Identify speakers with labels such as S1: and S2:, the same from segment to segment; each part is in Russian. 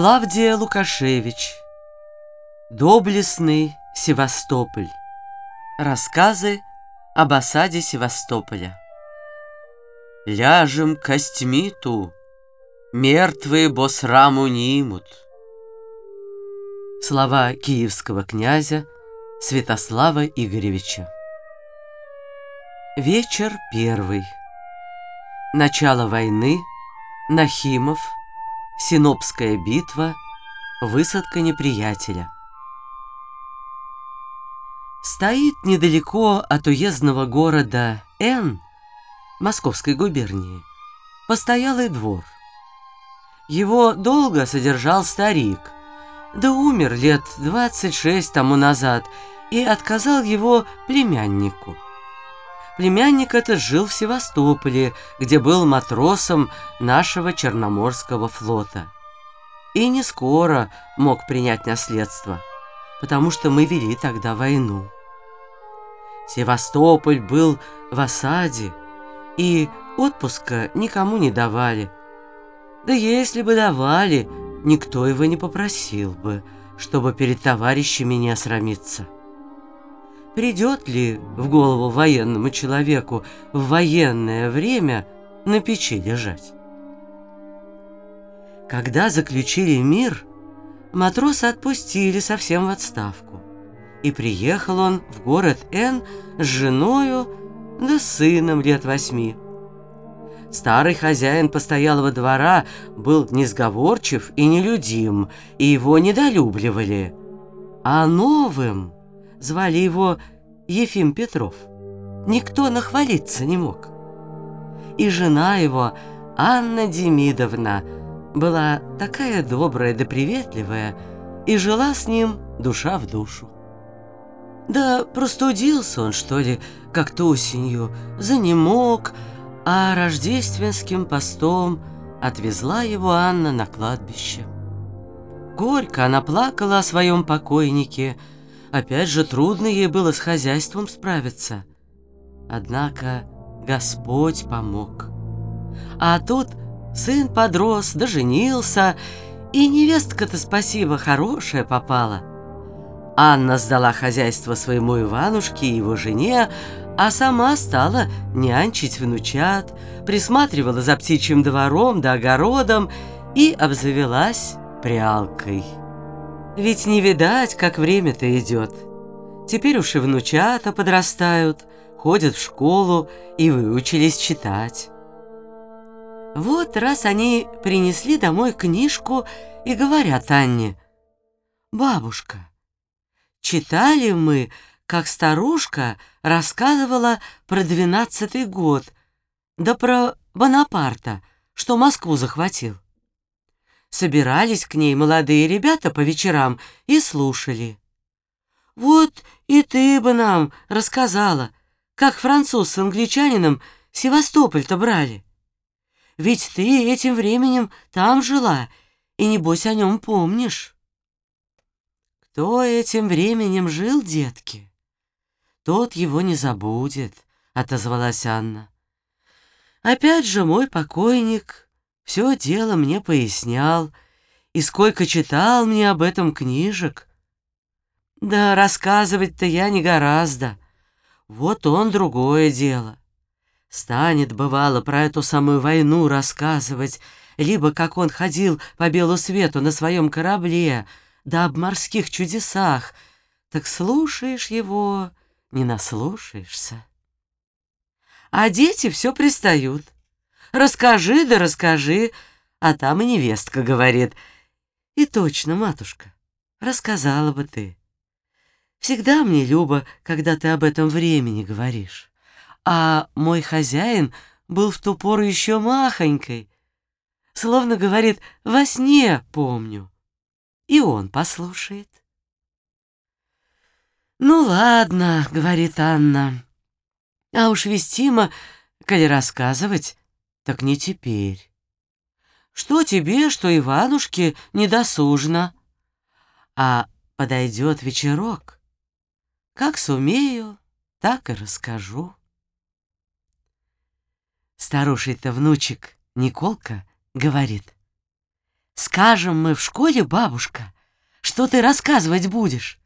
S1: Клавдия Лукашевич. Доблестный Севастополь. Рассказы об осаде Севастополя. Ляжем костьми ту, мертвые босраму не имут. Слова киевского князя Святослава Игоревича. Вечер первый. Начало войны. Нахимов Синопская битва, высадка неприятеля. Стоит недалеко от уездного города Н, Московской губернии, постоялый двор. Его долго содержал старик, да умер лет 26 тому назад и отказал его племяннику. Племянник этот жил в Севастополе, где был матросом нашего Черноморского флота. И не скоро мог принять наследство, потому что мы вели тогда войну. Севастополь был в осаде, и отпуска никому не давали. Да если бы давали, никто его не попросил бы, чтобы перед товарищами не осрамиться. Придет ли в голову военному человеку в военное время на печи лежать? Когда заключили мир, матроса отпустили совсем в отставку. И приехал он в город Н с женою да сыном лет восьми. Старый хозяин постоялого двора был несговорчив и нелюдим, и его недолюбливали. А новым Звали его Ефим Петров. Никто нахвалиться не мог. И жена его, Анна Демидовна, была такая добрая да приветливая, и жила с ним душа в душу. Да простудился он, что ли, как-то осенью, занемог, а рождественским постом отвезла его Анна на кладбище. Горько она плакала о своем покойнике, Опять же, трудно ей было с хозяйством справиться. Однако Господь помог. А тут сын подрос, доженился, и невестка-то, спасибо, хорошая попала. Анна сдала хозяйство своему Иванушке и его жене, а сама стала нянчить внучат, присматривала за птичьим двором да огородом и обзавелась прялкой. Ведь не видать, как время-то идет. Теперь уж и внучата подрастают, ходят в школу и выучились читать. Вот раз они принесли домой книжку и говорят Анне, «Бабушка, читали мы, как старушка рассказывала про двенадцатый год, да про Бонапарта, что Москву захватил» собирались к ней молодые ребята по вечерам и слушали. «Вот и ты бы нам рассказала, как француз с англичанином Севастополь-то брали. Ведь ты этим временем там жила, и небось о нем помнишь». «Кто этим временем жил, детки, тот его не забудет», — отозвалась Анна. «Опять же мой покойник все дело мне пояснял, и сколько читал мне об этом книжек. Да рассказывать-то я не гораздо. Вот он другое дело. Станет, бывало, про эту самую войну рассказывать, либо как он ходил по белу свету на своем корабле, да об морских чудесах, так слушаешь его, не наслушаешься. А дети все пристают — Расскажи да расскажи, а там и невестка говорит. И точно, матушка, рассказала бы ты. Всегда мне любо, когда ты об этом времени говоришь. А мой хозяин был в ту пору еще махонькой. Словно говорит, во сне помню. И он послушает. «Ну ладно», — говорит Анна. «А уж вестимо, коли рассказывать, так не теперь. Что тебе, что Иванушке недосужно. А подойдет вечерок. Как сумею, так и расскажу. Старуший-то внучек Николка говорит. Скажем мы в школе, бабушка, что ты рассказывать будешь.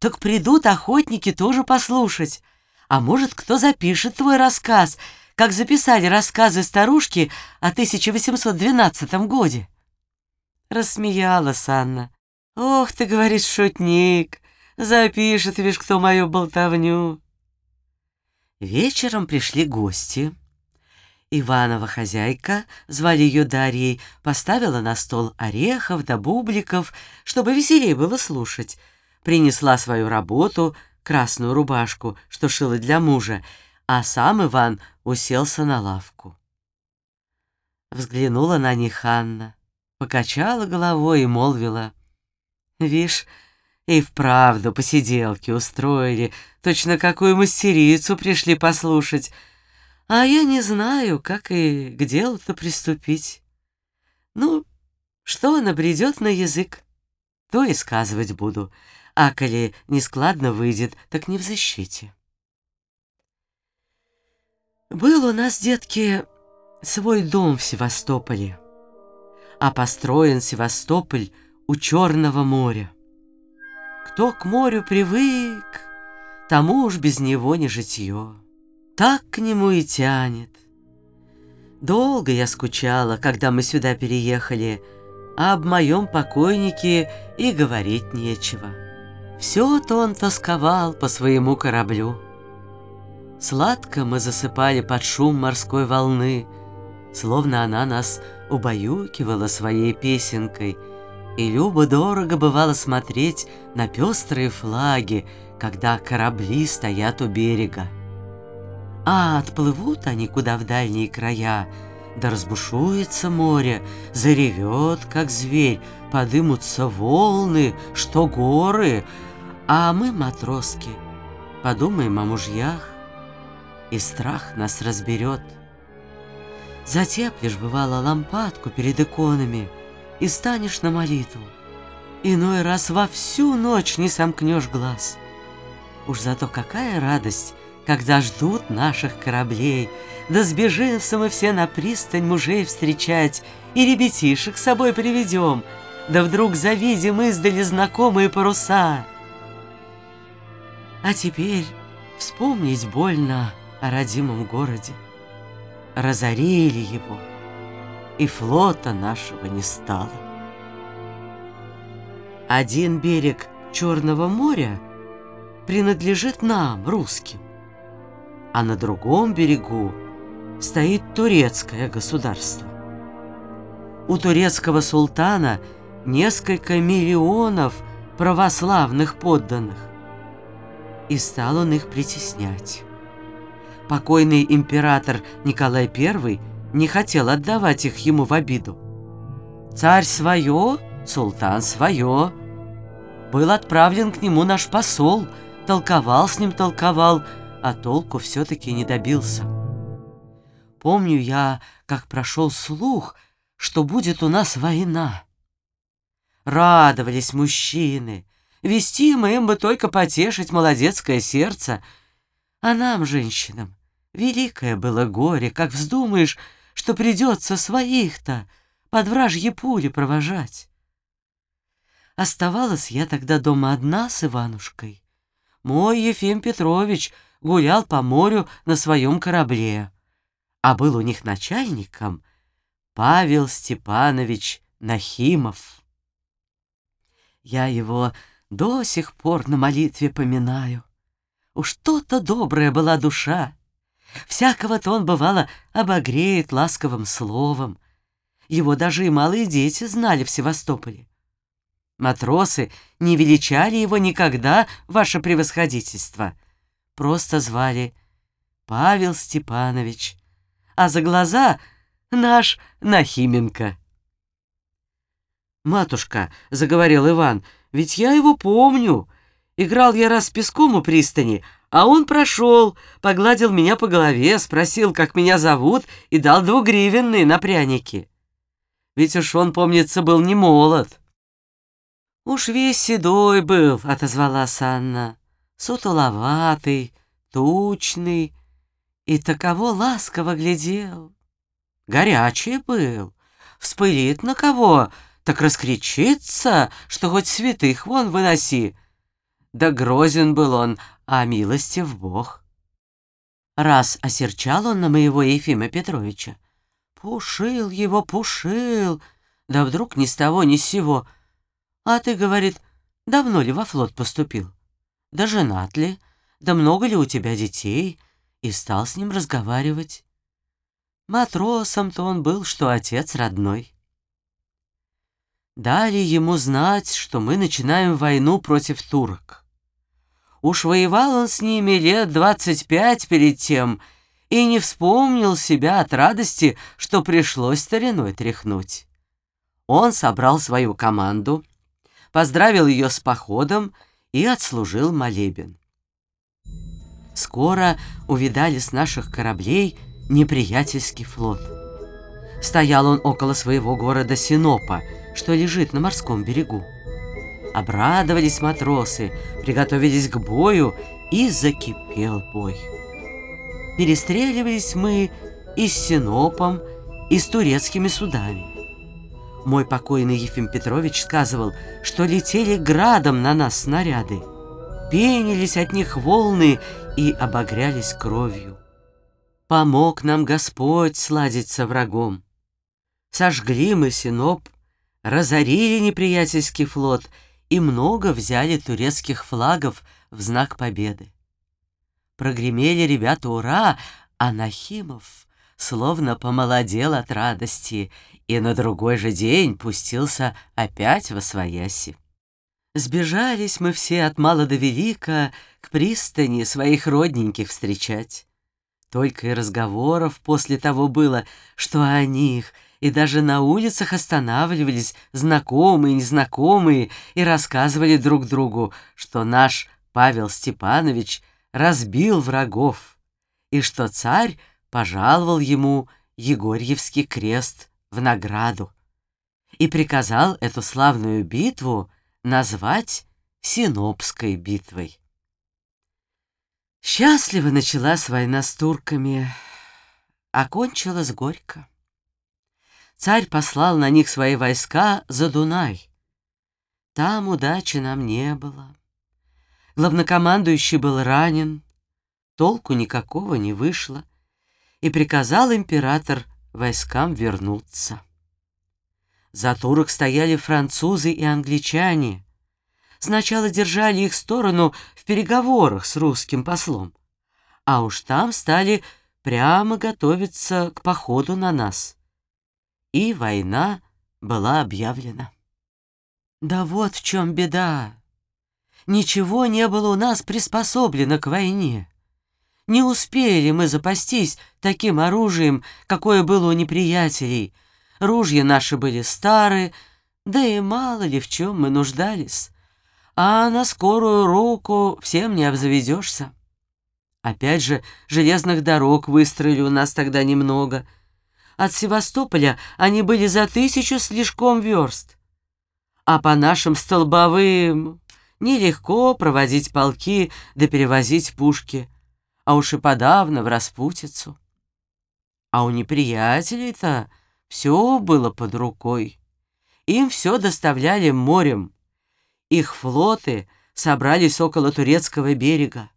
S1: Так придут охотники тоже послушать. А может, кто запишет твой рассказ, как записали рассказы старушки о 1812 годе?» Рассмеялась Анна. «Ох ты, — говорит шутник, — запишет, вишь, кто мою болтовню». Вечером пришли гости. Иванова хозяйка, звали ее Дарьей, поставила на стол орехов да бубликов, чтобы веселее было слушать. Принесла свою работу, красную рубашку, что шила для мужа, а сам Иван уселся на лавку. Взглянула на них Анна, покачала головой и молвила. «Вишь, и вправду посиделки устроили, точно какую мастерицу пришли послушать, а я не знаю, как и к делу-то приступить. Ну, что набредет на язык, то и сказывать буду, а коли нескладно выйдет, так не в защите». Был у нас, детки, свой дом в Севастополе, а построен Севастополь у Черного моря. Кто к морю привык, тому уж без него не житье. Так к нему и тянет. Долго я скучала, когда мы сюда переехали, а об моем покойнике и говорить нечего. Все-то он тосковал по своему кораблю. Сладко мы засыпали под шум морской волны, Словно она нас убаюкивала своей песенкой, И любо-дорого бывало смотреть на пестрые флаги, Когда корабли стоят у берега. А отплывут они куда в дальние края, Да разбушуется море, заревет, как зверь, Подымутся волны, что горы, А мы, матроски, подумаем о мужьях, и страх нас разберет. Затеплишь, бывало, лампадку перед иконами и станешь на молитву. Иной раз во всю ночь не сомкнешь глаз. Уж зато какая радость, когда ждут наших кораблей, да сбежимся мы все на пристань мужей встречать и ребятишек с собой приведем, да вдруг завидим издали знакомые паруса. А теперь вспомнить больно — о родимом городе. Разорили его, и флота нашего не стало. Один берег Черного моря принадлежит нам, русским, а на другом берегу стоит турецкое государство. У турецкого султана несколько миллионов православных подданных, и стал он их притеснять покойный император Николай I не хотел отдавать их ему в обиду. Царь свое, султан свое. Был отправлен к нему наш посол, толковал с ним, толковал, а толку все-таки не добился. Помню я, как прошел слух, что будет у нас война. Радовались мужчины, вести мы им бы только потешить молодецкое сердце, а нам, женщинам, Великое было горе, как вздумаешь, что придется своих-то под вражьи пули провожать. Оставалась я тогда дома одна с Иванушкой. Мой Ефим Петрович гулял по морю на своем корабле, а был у них начальником Павел Степанович Нахимов. Я его до сих пор на молитве поминаю. Уж то-то добрая была душа, Всякого-то он, бывало, обогреет ласковым словом. Его даже и малые дети знали в Севастополе. Матросы не величали его никогда, ваше превосходительство. Просто звали Павел Степанович, а за глаза наш Нахименко. «Матушка», — заговорил Иван, — «ведь я его помню. Играл я раз песком у пристани, а он прошел, погладил меня по голове, спросил, как меня зовут, и дал двугривенные на пряники. Ведь уж он, помнится, был не молод. «Уж весь седой был», — отозвалась Анна, — «сутуловатый, тучный, и таково ласково глядел. Горячий был, вспылит на кого, так раскричится, что хоть святых вон выноси. Да грозен был он, а милости в Бог. Раз осерчал он на моего Ефима Петровича. Пушил его, пушил, да вдруг ни с того, ни с сего. А ты, говорит, давно ли во флот поступил? Да женат ли? Да много ли у тебя детей? И стал с ним разговаривать. Матросом-то он был, что отец родной. Дали ему знать, что мы начинаем войну против турок. Уж воевал он с ними лет двадцать пять перед тем и не вспомнил себя от радости, что пришлось стариной тряхнуть. Он собрал свою команду, поздравил ее с походом и отслужил молебен. Скоро увидали с наших кораблей неприятельский флот. Стоял он около своего города Синопа, что лежит на морском берегу. Обрадовались матросы, приготовились к бою, и закипел бой. Перестреливались мы и с Синопом, и с турецкими судами. Мой покойный Ефим Петрович сказывал, что летели градом на нас снаряды, пенились от них волны и обогрялись кровью. Помог нам Господь сладить со врагом. Сожгли мы Синоп, разорили неприятельский флот — и много взяли турецких флагов в знак победы. Прогремели ребята «Ура!», а Нахимов словно помолодел от радости и на другой же день пустился опять во свояси. Сбежались мы все от мала до велика к пристани своих родненьких встречать. Только и разговоров после того было, что о них — и даже на улицах останавливались знакомые незнакомые и рассказывали друг другу, что наш Павел Степанович разбил врагов и что царь пожаловал ему Егорьевский крест в награду и приказал эту славную битву назвать Синопской битвой. Счастливо началась война с турками, окончилась горько царь послал на них свои войска за Дунай. Там удачи нам не было. Главнокомандующий был ранен, толку никакого не вышло, и приказал император войскам вернуться. За турок стояли французы и англичане. Сначала держали их сторону в переговорах с русским послом, а уж там стали прямо готовиться к походу на нас и война была объявлена. Да вот в чем беда. Ничего не было у нас приспособлено к войне. Не успели мы запастись таким оружием, какое было у неприятелей. Ружья наши были старые, да и мало ли в чем мы нуждались. А на скорую руку всем не обзаведешься. Опять же, железных дорог выстроили у нас тогда немного — от Севастополя они были за тысячу слишком верст. А по нашим столбовым нелегко проводить полки да перевозить пушки, а уж и подавно в распутицу. А у неприятелей-то все было под рукой. Им все доставляли морем. Их флоты собрались около турецкого берега.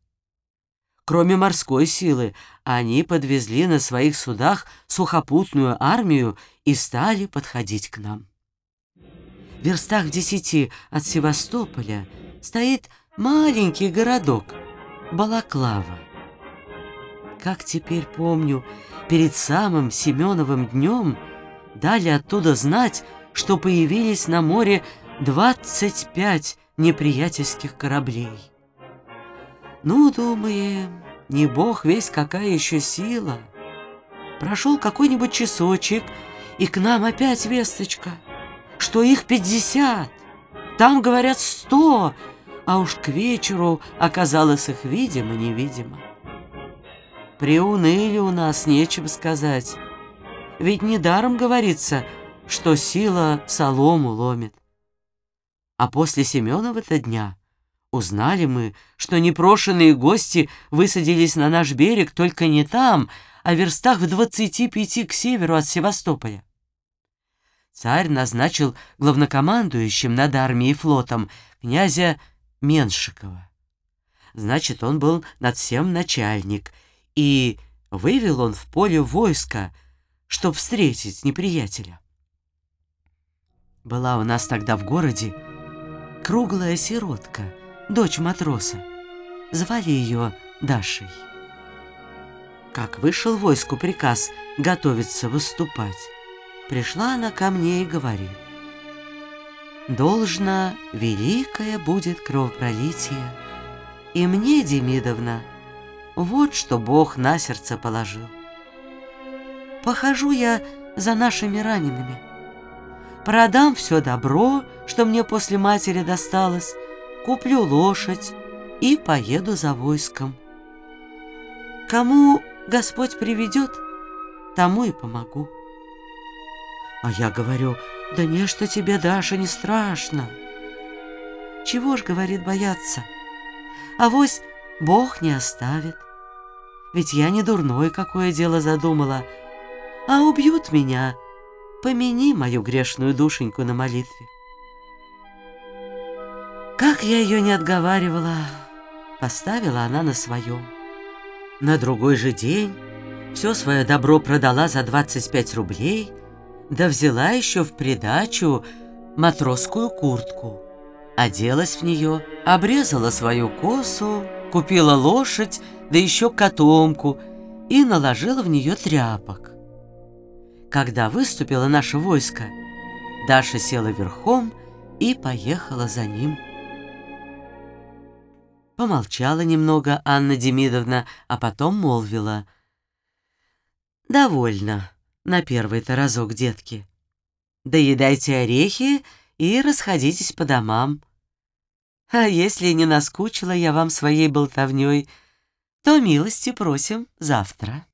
S1: Кроме морской силы, они подвезли на своих судах сухопутную армию и стали подходить к нам. В верстах в десяти от Севастополя стоит маленький городок Балаклава. Как теперь помню, перед самым Семеновым днем дали оттуда знать, что появились на море 25 неприятельских кораблей. Ну, думаем, не бог весь какая еще сила. Прошел какой-нибудь часочек, и к нам опять весточка, что их пятьдесят, там, говорят, сто, а уж к вечеру оказалось их видимо-невидимо. Приуныли у нас, нечем сказать. Ведь недаром говорится, что сила солому ломит. А после Семенова-то дня Узнали мы, что непрошенные гости высадились на наш берег только не там, а в верстах в двадцати пяти к северу от Севастополя. царь назначил главнокомандующим над армией и флотом князя Меншикова. Значит, он был над всем начальник, и вывел он в поле войска, чтоб встретить неприятеля. Была у нас тогда в городе круглая сиротка, дочь матроса. Звали ее Дашей. Как вышел войску приказ готовиться выступать, пришла она ко мне и говорит, «Должно великое будет кровопролитие, и мне, Демидовна, вот что Бог на сердце положил. Похожу я за нашими ранеными, продам все добро, что мне после матери досталось, куплю лошадь и поеду за войском. Кому Господь приведет, тому и помогу. А я говорю, да не что тебе, Даша, не страшно. Чего ж, говорит, бояться? Авось Бог не оставит. Ведь я не дурной какое дело задумала. А убьют меня. Помяни мою грешную душеньку на молитве. Как я ее не отговаривала, поставила она на своем. На другой же день все свое добро продала за 25 рублей, да взяла еще в придачу матросскую куртку. Оделась в нее, обрезала свою косу, купила лошадь, да еще котомку и наложила в нее тряпок. Когда выступило наше войско, Даша села верхом и поехала за ним. Помолчала немного Анна Демидовна, а потом молвила. «Довольно на первый-то разок, детки. Доедайте орехи и расходитесь по домам. А если не наскучила я вам своей болтовней, то милости просим завтра».